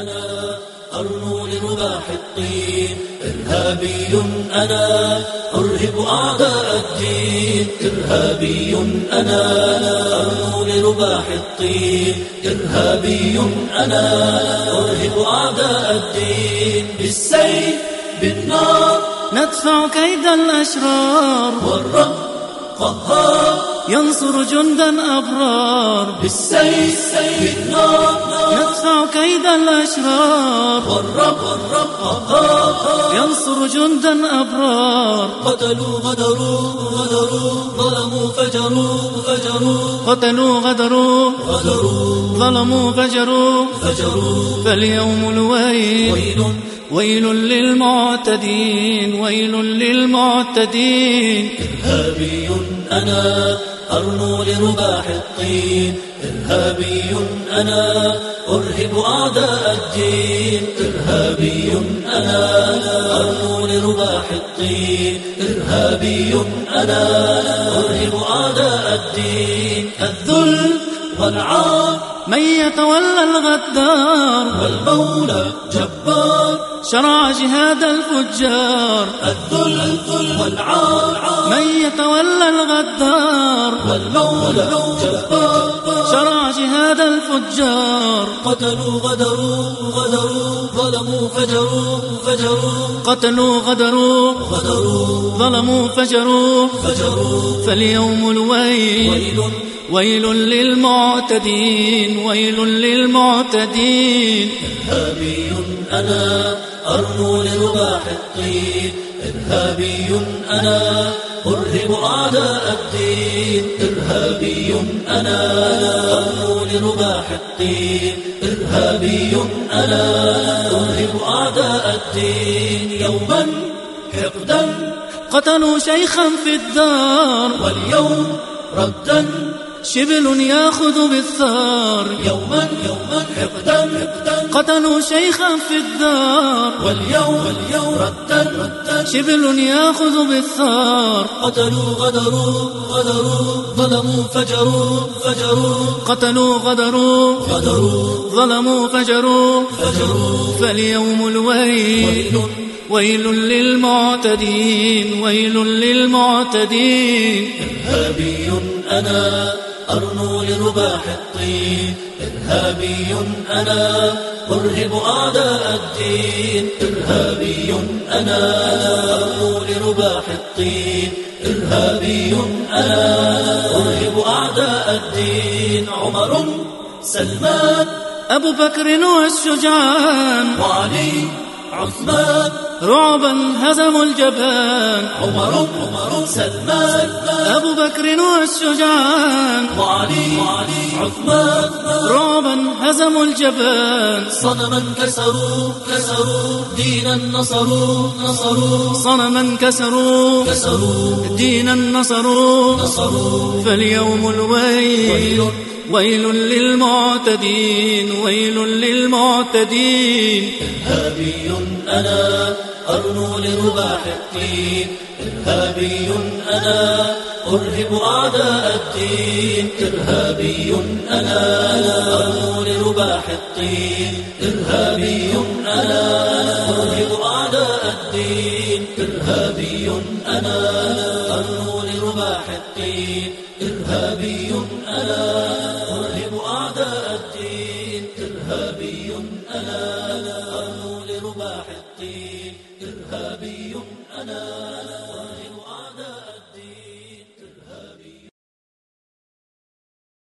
أنا أرنو لرباح الطين. إرهابي أنا أرهب أعداء الدين. إرهابي أنا أرنو لرباح الطين. إرهابي أنا أرهب أعداء الدين. بالسيف بالنار. ندفع كيد الأشرار. والرب قهار. ينصر جندا أبرار بالسيف بالنار ندفع كيد الأشرار والرب والرب ينصر جندا أبرار قتلوا غدروا غدروا. ظلموا فجروا فجروا. قتلوا غدروا غدروا. ظلموا فجروا فجروا. فاليوم الويل ويل ويل للمعتدين ويل للمعتدين. إرهابي أنا أرنو لرباح الطين. إرهابي أنا أرهب أعداء الدين. إرهابي أنا أرنو لرباح الطين. إرهابي أنا أرهب أعداء الدين. الذل والعار من يتولى الغدار؟ والمولى جبار. شرع جهاد الفجار. الذل الذل والعار. من يتولى الغدار؟ والمولى جبار. شرع جهاد الفجار. قتلوا غدروا غدروا ظلموا فجروا فجروا. قتلوا غدروا غدروا. ظلموا فجروا. فجروا. فاليوم الويل ويل. ويل للمعتدين ويل للمعتدين. إرهابي أنا أرنو لرباح الطين إرهابي أنا أرهب أعداء الدين. إرهابي أنا أرنو لرباح الطين إرهابي أنا أرهب أعداء الدين. يوما حقدا قتلوا شيخا في الدار. واليوم ردا شبل ياخذ بالثار. يوما يوما حقدا قتلوا شيخا في الدار. واليوم واليوم ردا ردا شبل ياخذ بالثار. قتلوا غدروا غدروا. ظلموا فجروا فجروا. قتلوا غدروا. غدروا. ظلموا فجروا. فجروا. فاليوم الويل. ويل. ويل للمعتدين. ويل للمعتدين. إرهابي أنا. أرنو لرباح الطين. إرهابي أنا أرهب أعداء الدين. إرهابي أنا أرنو لرباح الطين. إرهابي أنا أرهب أعداء الدين. عمر سلمان أبو بكر والشجعان. وعلي عثمان رعبا هزموا الجبان. عمر عمر سلمان. أبو بكر والشجعان. وعلي وعلي عثمان. رعبا هزموا الجبان. صنما كسروا كسروا. دينا نصروا نصروا. صنما كسروا. كسروا. دينا نصروا. نصروا. فاليوم الويل. ويل للمعتدين ويل للمعتدين. إرهابي أنا أرنو لرباح الطين إرهابي أنا أرهب أعداء الدين. إرهابي أنا أرنو لرباح الطين إرهابي أنا أرهب أعداء الدين. إرهابي أنا أرنو لرباح الطين إرهابي أنا نبي أنا